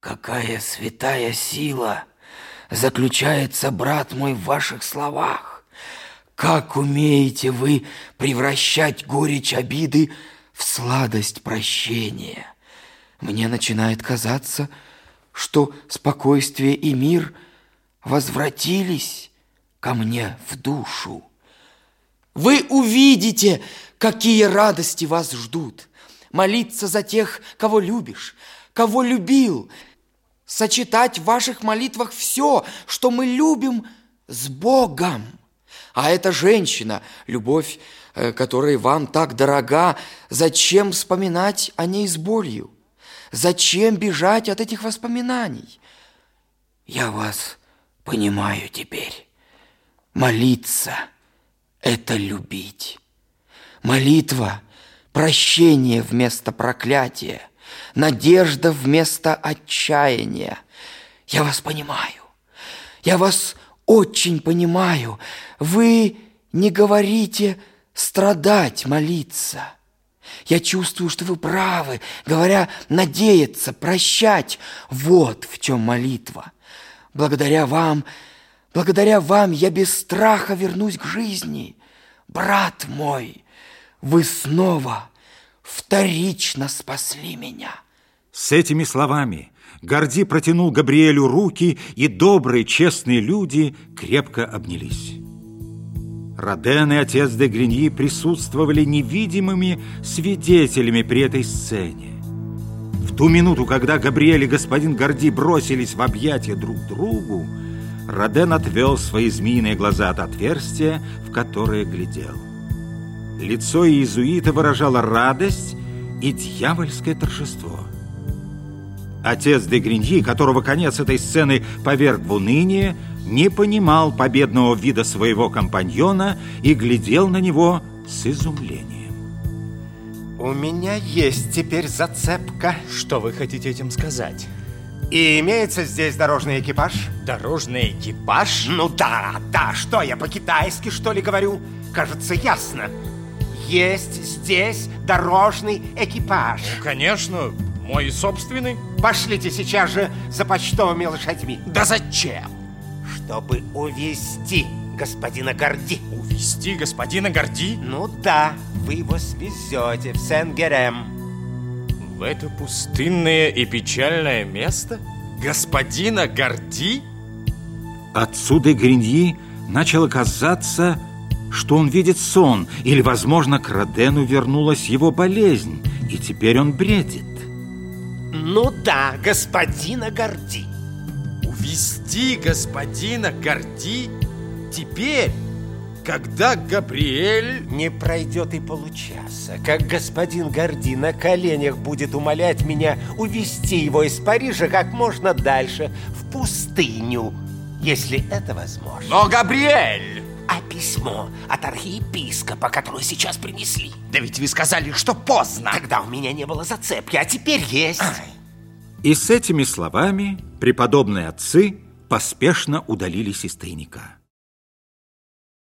Какая святая сила заключается, брат мой, в ваших словах. Как умеете вы превращать горечь обиды в сладость прощения. Мне начинает казаться, что спокойствие и мир возвратились ко мне в душу. Вы увидите, какие радости вас ждут. Молиться за тех, кого любишь, кого любил – сочетать в ваших молитвах все, что мы любим с Богом. А эта женщина, любовь, э, которая вам так дорога, зачем вспоминать о ней с болью? Зачем бежать от этих воспоминаний? Я вас понимаю теперь. Молиться – это любить. Молитва – прощение вместо проклятия надежда вместо отчаяния. Я вас понимаю. Я вас очень понимаю. Вы не говорите страдать, молиться. Я чувствую, что вы правы, говоря надеяться, прощать. Вот в чем молитва. Благодаря вам, благодаря вам я без страха вернусь к жизни. Брат мой, вы снова вторично спасли меня. С этими словами Горди протянул Габриэлю руки, и добрые, честные люди крепко обнялись. Роден и отец де Гриньи присутствовали невидимыми свидетелями при этой сцене. В ту минуту, когда Габриэль и господин Горди бросились в объятия друг другу, Роден отвел свои змеиные глаза от отверстия, в которое глядел. Лицо иезуита выражало радость и дьявольское торжество. Отец де Гриньи, которого конец этой сцены поверг в уныние, не понимал победного вида своего компаньона и глядел на него с изумлением. У меня есть теперь зацепка. Что вы хотите этим сказать? И имеется здесь дорожный экипаж? Дорожный экипаж? Ну да, да, что я по-китайски что ли говорю? Кажется, ясно есть здесь дорожный экипаж. Ну, конечно, мой собственный. Пошлите сейчас же за почтовыми лошадьми. Да зачем? Чтобы увезти господина Горди. Увезти господина Горди? Ну да, вы его свезете в Сен-Герем. В это пустынное и печальное место? Господина Горди? Отсюда Гриньи начало казаться, что он видит сон, или, возможно, к Родену вернулась его болезнь, и теперь он бредит. Ну да, господина Горди. Увести господина Горди? Теперь, когда Габриэль... Не пройдет и получаса, как господин Горди на коленях будет умолять меня увести его из Парижа как можно дальше, в пустыню, если это возможно. Но Габриэль! А письмо от архиепископа, которое сейчас принесли. Да ведь вы сказали, что поздно. Тогда у меня не было зацепки, а теперь есть. Ай. И с этими словами преподобные отцы поспешно удалились из тайника.